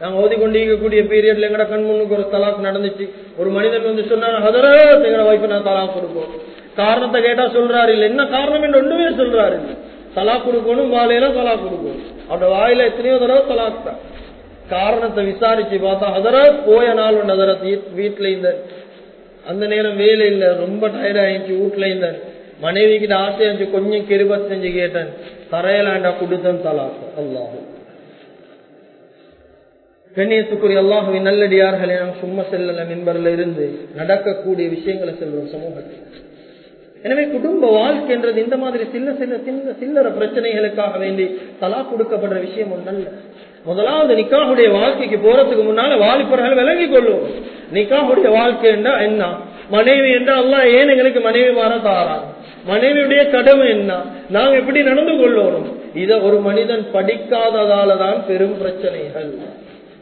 நாங்க ஓதிக்கொண்டிருக்கக்கூடிய பீரியட்ல எங்கட கண் முன்னுக்கு ஒரு தலாக் நடந்துச்சு. ஒரு மனிதன் வந்து சொன்னார் ஹதரா எங்கட வைஃப் நான் தலாக் கொடுப்போம். காரணத்தை கேட்டா சொல்றாரு இல்ல என்ன காரணம்? என்று ஒன்றுமே சொல்றாரு. தலா கொடுக்கணும் வாழையில தலா கொடுக்கணும். அவரோட வாயில எத்தனையோ தடவை தலாக் தான் காரணத்தை விசாரிச்சு பார்த்தா ஹதரத் போய நாள் ஒன்று ஹதரத் வீட்டுல இந்த அந்த நேரம் வேலை இல்ல ரொம்ப டயர்ட் ஆயிடுச்சு வீட்டுல இந்த மனைவி கிட்ட ஆசையாச்சு இருந்துச்சு கொஞ்சம் கிருபத் செஞ்சு கேட்டேன். தரையலாண்டா குடுத்தன் தலாக் அல்லாஹும் கண்ணியத்துக்குரிய அல்லாஹுவின் நல்லடியார்களே நாம் சும்மா செல்லல மின்பரில் இருந்து நடக்கக்கூடிய விஷயங்களை செல்வோம் சமூகத்தில். எனவே குடும்ப வாழ்க்கைன்றது இந்த மாதிரி சின்ன சின்ன சின்ன சில்லற பிரச்சனைகளுக்காக வேண்டி தலா கொடுக்கப்படுற விஷயம் ஒன்றல்ல. முதலாவது நிக்காவுடைய வாழ்க்கைக்கு போறதுக்கு முன்னால வாலிபர்கள் விளங்கி கொள்ளும். நிக்காவுடைய வாழ்க்கை என்றா என்ன? மனைவி என்றா அல்லா ஏன் எங்களுக்கு மனைவி மாற தாரா மனைவியுடைய கடமை என்ன? நாம் எப்படி நடந்து கொள்ளணும்? இத ஒரு மனிதன் படிக்காததால தான் பெரும் பிரச்சனைகள்.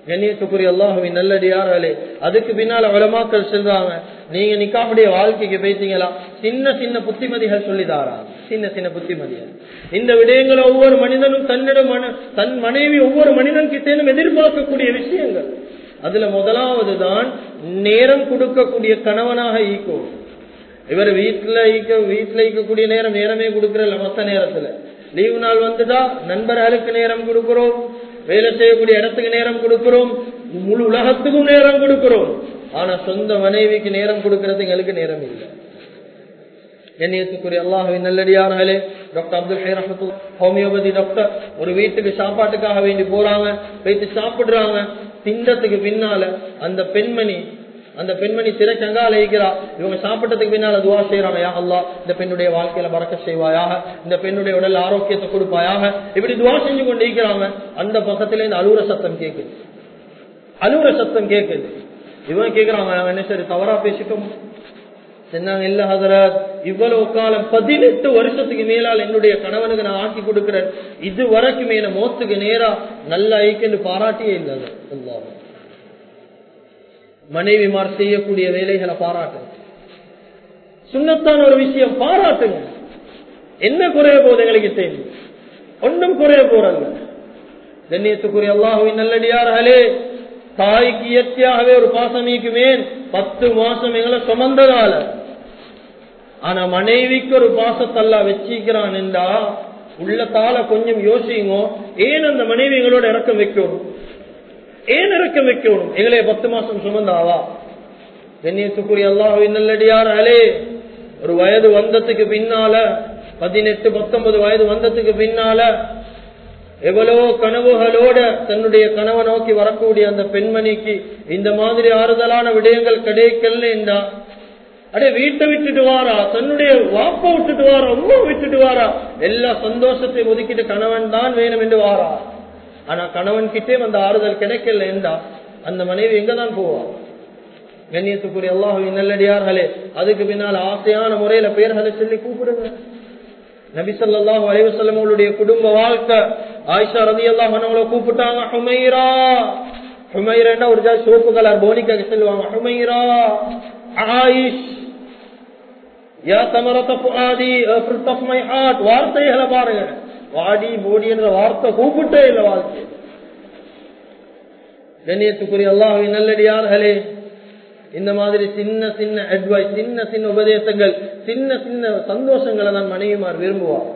கண்ணியத்துக்குரிய அல்லாஹுவின் நல்லடியார்களே அதுக்கு பின்னால உலமாக்கள் செல்றாங்க நீங்க நிக்காமுடைய வாழ்க்கைக்கு பேசிங்களா சின்ன சின்ன புத்திமதிகள் சொல்லிதாரா? சின்ன சின்ன புத்திமதிகள். இந்த விடயங்களை ஒவ்வொரு மனிதனும் தன்னிடம் தன் மனைவி ஒவ்வொரு மனிதன் கிட்டேனும் எதிர்பார்க்கக்கூடிய விஷயங்கள். அதுல முதலாவது தான் நேரம் கொடுக்கக்கூடிய கணவனாக ஈக்கோ இவர் வீட்டுல ஈக்க வீட்டுல ஈக்கக்கூடிய நேரம் நேரமே கொடுக்கறல மொத்த நேரத்துல. லீவு நாள் வந்துட்டா நண்பர்களுக்கு நேரம் கொடுக்கிறோம். வேலை செய்யக்கூடிய இடத்துக்கு நேரம் கொடுக்கிறோம். முழு உலகத்துக்கும் நேரம் கொடுக்கிறோம். ஆனா சொந்த மனைவிக்கு நேரம் கொடுக்கறது எங்களுக்கு நேரம் இல்லை. கண்ணியத்துக்குரிய அல்லாஹுவின் நல்லடியார்களே doctor Abdul Hai Rahmath homeopathy doctor ஒரு வீட்டுக்கு சாப்பாட்டுக்காக வேண்டி போறாங்க வைத்து சாப்பிடுறாங்க. திண்டத்துக்கு பின்னால அந்த பெண்மணி அந்த பெண்மணி சிறை சங்கால இயக்கிறா இவங்க சாப்பிட்டதுக்கு பின்னால் துவா செய்யறாங்க யா அல்லா இந்த பெண்ணுடைய வாழ்க்கையில பறக்க செய்வாயாக இந்த பெண்ணுடைய உடல் ஆரோக்கியத்தை கொடுப்பாயாக. இப்படி துவா செஞ்சு கொண்டு இருக்கிறாங்க. அந்த பக்கத்துல இந்த அலுவல சத்தம் கேட்குது. அலுவல சத்தம் கேட்குது. இவங்க கேட்கிறாங்க நாங்க என்ன சரி தவறா பேசிட்டோம்? சொன்னாங்க இல்ல ஹதரத் இவ்வளவு காலம் பதினெட்டு வருஷத்துக்கு மேலால் என்னுடைய கணவனுக்கு நான் ஆக்கி கொடுக்கிறேன். இது வரைக்கும் என்ன மோத்துக்கு நேரா நல்ல ஐக்கியன்னு பாராட்டியே இல்லை அல்லாஹ் மனைவிமார் செய்யக்கூடிய வேலைகளை பாராட்டுங்க சுண்ணத்தான ஒரு விஷயம் பாராட்டுங்க என்ன குறைய போது எங்களுக்கு தெரியும். ஒன்றும் குறைய போறாங்க கண்ணியத்துக்குரிய அல்லாஹுவின் நல்லடியார்களே தாய்க்கு இயற்கையாகவே ஒரு பாசமிக்குமே பத்து மாசம் எங்களை சுமந்ததால. ஆனா மனைவிக்கு ஒரு பாசத்தல்லா வச்சிக்கிறான் என்றா உள்ளத்தால கொஞ்சம் யோசிங்கோ ஏன் அந்த மனைவி எங்களோட இறக்கம் வைக்கணும்? ஏன் இறக்கம் வைக்கணும்? எங்களே பத்து மாசம் சுமந்தாவா கண்ணியத்துக்குரிய நல்லடியார் அலே ஒரு வயது வந்ததுக்கு பின்னால பதினெட்டு பத்தொன்பது வயது வந்ததுக்கு பின்னால எவ்வளோ கனவுகளோட தன்னுடைய கனவை நோக்கி வரக்கூடிய அந்த பெண்மணிக்கு இந்த மாதிரி ஆறுதலான விடயங்கள் கிடைக்கலன்னா அடே வீட்டை விட்டுட்டு வாரா? தன்னுடைய வாப்ப விட்டுட்டு வாரா? உமா விட்டுட்டு வாரா? எல்லா சந்தோஷத்தை ஒதுக்கிட்டு கணவன் தான் வேணும் என்று வாரா? ஆனா கணவன் கிட்டே அந்த ஆறுதல் கிடைக்கல என்றா அந்த மனைவி எங்கதான் போவா? கண்ணியத்துக்குரிய அல்லாஹு நல்லடியார்களே அதுக்கு பின்னால் ஆசையான முறையில பெயர்களை சொல்லி கூப்பிடுங்க. நபிசல்லாஹு அலைவசல்லம் அவளுடைய குடும்ப வாழ்க்கை ஆயிஷா ரதி அல்லாஹ் அவங்கள கூப்பிட்டாங்க ஹுமைரா! ஹுமைரா ஒரு ஜாதி சோப்பு கலர் போனிக்காக சொல்லுவாங்க ஹுமைரா! ஆயிஷ்! யா தமரத்த புஆதி ஃபிர்த் ஆஃப் மை ஹார்ட்! வார்த்தைகளை பாருங்க. வாடி போடி என்ற வார்த்தை கூப்பிட்டே இல்லை வாழ்க்கை. கண்ணியத்துக்குரிய அல்லாஹின் நல்லடியார்களே இந்த மாதிரி சின்ன சின்ன அட்வைஸ் சின்ன சின்ன உபதேசங்கள் சின்ன சின்ன சந்தோஷங்களை நான் மனைவிமார் விரும்புவார்.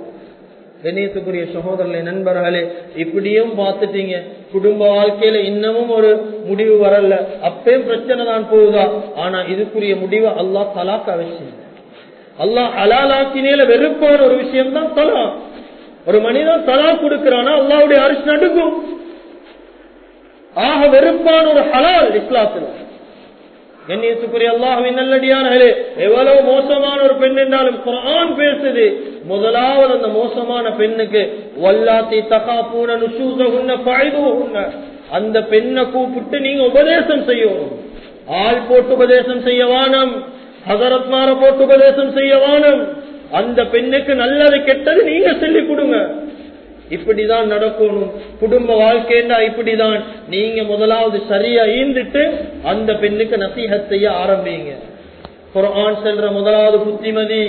கண்ணியத்துக்குரிய சகோதரர்களே நண்பர்களே இப்படியும் பார்த்துட்டீங்க. குடும்ப வாழ்க்கையில இன்னமும் ஒரு முடிவு வரல. அப்பயும் பிரச்சனை தான் போகுதா? ஆனா இதுக்குரிய முடிவு அல்லாஹ் தலாக்க அவசியம் அல்லாஹ் அலாலாக்கினேல வெறுப்பான ஒரு விஷயம் தான் தலா. ஒரு மனிதன் தலா கொடுக்கிறானா? அல்லாவுடைய அரிசி நடுக்கும். ஆக வெறுப்பான ஒரு ஹலால் இஸ்லாத்தில். கண்ணியத்துக்குரிய அல்லாஹுவின் நல்லடியானே எவ்வளவு மோசமான ஒரு பெண் என்றாலும் குரான் பேசுது. முதலாவது அந்த மோசமான பெண்ணுக்கு வல்லாத்தி தகா பூன நுசூசகுன்ன பாய்வுகுன்ன அந்த பெண்ணை கூப்பிட்டு நீங்க உபதேசம் செய்யணும். ஆள் போட்டு உபதேசம் செய்ய வானம் ஹசரத்மார போட்டு உபதேசம் செய்ய வானம். அந்த பெண்ணுக்கு நல்லது கெட்டது நீங்க சொல்லிக் கொடுங்க. இப்படிதான் நடக்கணும். குடும்ப வாழ்க்கைன்னா இப்படிதான். நீங்க முதலாவது சரியா ஈந்துட்டு அந்த பெண்ணுக்கு நசீகத் செய்ய ஆரம்பிங்க. குரான் செல்ற முதலாவது புத்திமதி.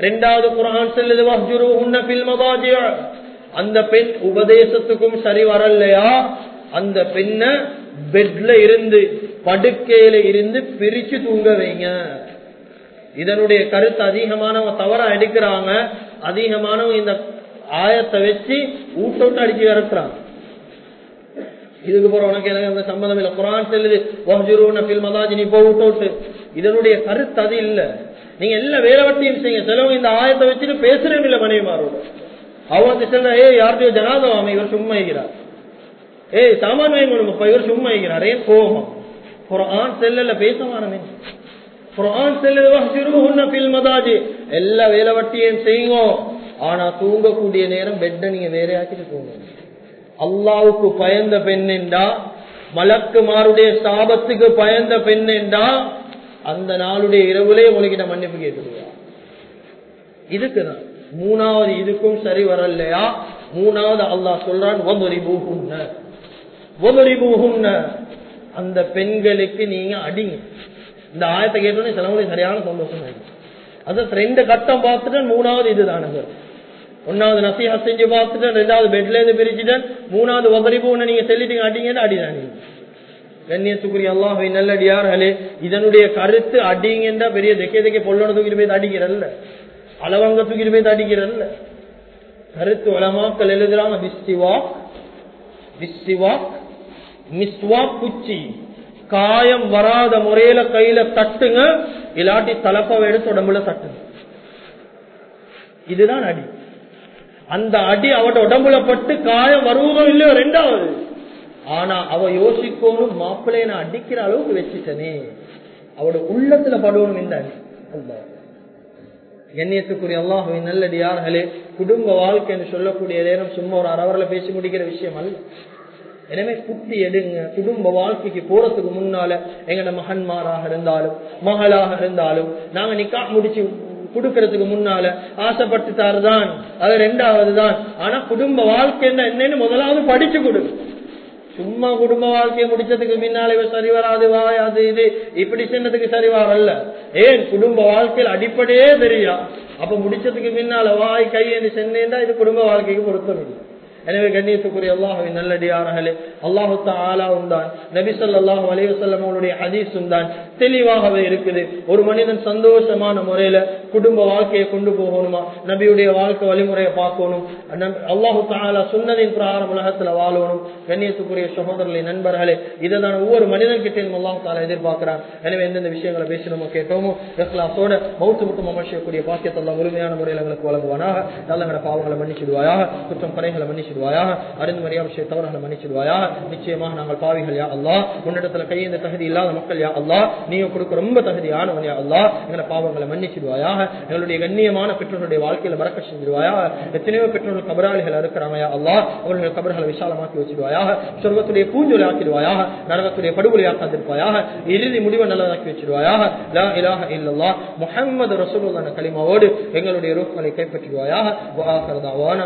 ரெண்டாவது குரான் செல்லுது வஹ்ஜுரு உன்ன பில் மதாஜிய அந்த பெண் உபதேசத்துக்கும் சரி வரலையா? அந்த பெண்ண பெட்ல இருந்து படுக்கையில இருந்து பிரிச்சு தூங்க வைங்க. இதனுடைய கருத்து அதிகமானவங்க தவறா எடுக்கிறாங்க. அதிகமானவங்க இந்த ஆயத்தை வச்சு ஊட்ட விட்டு அடிச்சு இறக்குறாங்க இதுக்கு போற உனக்கு எனக்கு அந்த சம்பந்தம் இல்ல. குரான் செல்லுது மதாஜி நீ போ விட்டு விட்டு. இதனுடைய கருத்து அது இல்ல. நீங்க எல்லா வேலைவட்டியும் செய்யுங்க சிலவங்க இந்த ஆயத்தை வச்சுட்டு பேசுறேன் இல்ல மனைவிமாரோட. அவங்க சொல்ற ஏ யார்கிட்டயோ ஜனாதவாம இவர் சும்மா இருக்கிறார். ஏய் சாமான் வேணும் இவர் சும்மா இருக்கிறார். ஏன் கோபம்? குரான் செல்லல பேச மாறமே எல்லா வேலை வட்டியும் ஆனா தூங்கக்கூடிய நேரம் பெட்ட நீங்க வேறையாக்கிட்டு தூங்க அல்லாவுக்கு பயந்த பெண்ணெண்டா மலக்குமாருடைய சாபத்துக்கு பயந்த பெண்ணெண்டா அந்த நாளுடைய இரவுலே உங்ககிட்ட மன்னிப்பு கேட்டுருவா இதுக்குதான் மூணாவது இதுக்கும் சரி வரலையா மூணாவது அல்லாஹ் சொல்றான் அந்த பெண்களுக்கு நீங்க அடிங்க இந்த ஆயத்தை கேட்டோன்னே சிலவங்களுக்கு சரியான சந்தோஷம் அது ரெண்டு கட்டம் பார்த்துட்டு மூணாவது இதுதானுங்க ஒன்னாவது நசிஹா செஞ்சு பார்த்துட்டேன் ரெண்டாவது பெட்ல இருந்து பிரிச்சுட்டேன் மூணாவது வதரிப்பு நீங்க சொல்லிட்டீங்க அடிங்கன்னு அடிதான் கண்ணியத்துக்குரிய அல்லாஹை நல்லடியார்களே இதனுடைய கருத்து அடிங்கன்றா பெரிய தெக்கே தெக்கே பொல்லோட தூக்கிட்டு போய் அடிக்கிறல்ல அளவங்க தூக்கிட்டு போய் அடிக்கிறல்ல கருத்து வளமாக்கல் எழுதுறாங்க விஸ்திவாக் விஸ்திவாக் மிஸ்வாக் குச்சி. காயம் வராத முறையில கையில தட்டுங்க இல்லாட்டி தலப்பாவை எடுத்து உடம்புல தட்டுங்க. இதுதான் அடி. அந்த அடி அவட உடம்புல பட்டு காயம் வருவதும் இல்லையோ ரெண்டாவது. ஆனா அவ யோசிக்கணும் மாப்பிள்ளைய நான் அடிக்கிற அளவுக்கு வச்சுட்டனே. அவட உள்ளத்துல படுவோம் இந்த அடி. கண்ணியத்துக்குரிய அல்லாஹுவின் நல்லடியார்களே குடும்ப வாழ்க்கை என்று சொல்லக்கூடிய நேரம் சும்மா ஒரு அரவரில் பேசி முடிக்கிற விஷயம் அல்ல. எனவே குட்டி எடுங்க. குடும்ப வாழ்க்கைக்கு போறதுக்கு முன்னால எங்கட மகன்மாராக இருந்தாலும் மகளாக இருந்தாலும் நாங்க நிக்கா முடிச்சு கொடுக்கறதுக்கு முன்னால ஆசைப்பட்டுட்டாரு தான் அது ரெண்டாவது தான் ஆனா குடும்ப வாழ்க்கை என்னன்னு முதலாவது படிச்சு கொடு. சும்மா குடும்ப வாழ்க்கையை முடிச்சதுக்கு முன்னால இவ சரி வராது வாய் அது இது. இப்படி சொன்னதுக்கு சரி வரல. ஏன்? குடும்ப வாழ்க்கையில் அடிப்படையே தெரியா. அப்ப முடிச்சதுக்கு பின்னால வாய் கையேந்து சென்னேன்னா இது குடும்ப வாழ்க்கைக்கு பொருத்தம் இல்லை எனவே கண்ணியத்துக்குரிய அல்லாஹுவின் நல்லடியார்களே அல்லாஹு ஆலா உண்டான் நபிசல் அல்லாஹு அலைவசல்லம் அவருடைய ஹதீஸும் தான் தெளிவாகவே இருக்குது. ஒரு மனிதன் சந்தோஷமான முறையில குடும்ப வாழ்க்கையை கொண்டு போகணுமா? நபியுடைய வாழ்க்கை வழிமுறையை பார்க்கணும். அல்லாஹு தாலா சுன்னதின் பிரகாரம் உலகத்துல வாழணும். கண்ணியத்துக்குரிய சகோதரர்களை நண்பர்களே இதை தான் ஒவ்வொரு மனிதன் கிட்டையும் அல்லாஹு தாலா எதிர்பார்க்கிறான். எனவே எந்தெந்த விஷயங்களை பேசணுமோ கேட்டோமோ? இஸ்லாத்தோட மௌத்து முட்டும் அமர்ச்சியக்கூடிய பாக்கியத்தை எல்லாம் முழுமையான முறையில் எங்களுக்கு வழங்குவானாக. நல்ல பாவங்களை மன்னிச்சிடுவாயாக. குற்றம் குறைகளை மன்னிச்சிடுவாயாக. அறிந்து மரியாதை விஷய தவறுகளை மன்னிச்சிடுவாயாக. நிச்சயமாக நாங்கள் பாவிகள் யா அல்லா உன்னிடத்துல கையெந்த தகுதி இல்லாத மக்கள் யா அல்லா நீங்க கொடுக்க ரொம்ப தகுதியானவன் யா அல்லா எங்களை பாவங்களை மன்னிச்சிடுவாயாக. எங்களுடைய கண்ணியமான பெற்றோருடைய வாழ்க்கையில மறக்க செஞ்சிருவாயா எத்தனையோ பெற்றோர்கள் கபராளிகள் இருக்கிறாங்க அல்லா அவர்கள் கபர்களை விசாலமாக்கி வச்சிருவாயாக. சொர்க்கத்துடைய பூஞ்சொலி ஆக்கிடுவாயாக. நரகத்துடைய படுகொலை ஆக்காந்திருப்பாயாக இறுதி முடிவை நல்லதாக்கி வச்சிருவாயாக. லா இலாஹ இல்லல்லா முஹம்மது கலிமாவோடு எங்களுடைய ரூப்களை கைப்பற்றிடுவாயாக வஆஹிரு தஅவானா